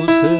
você.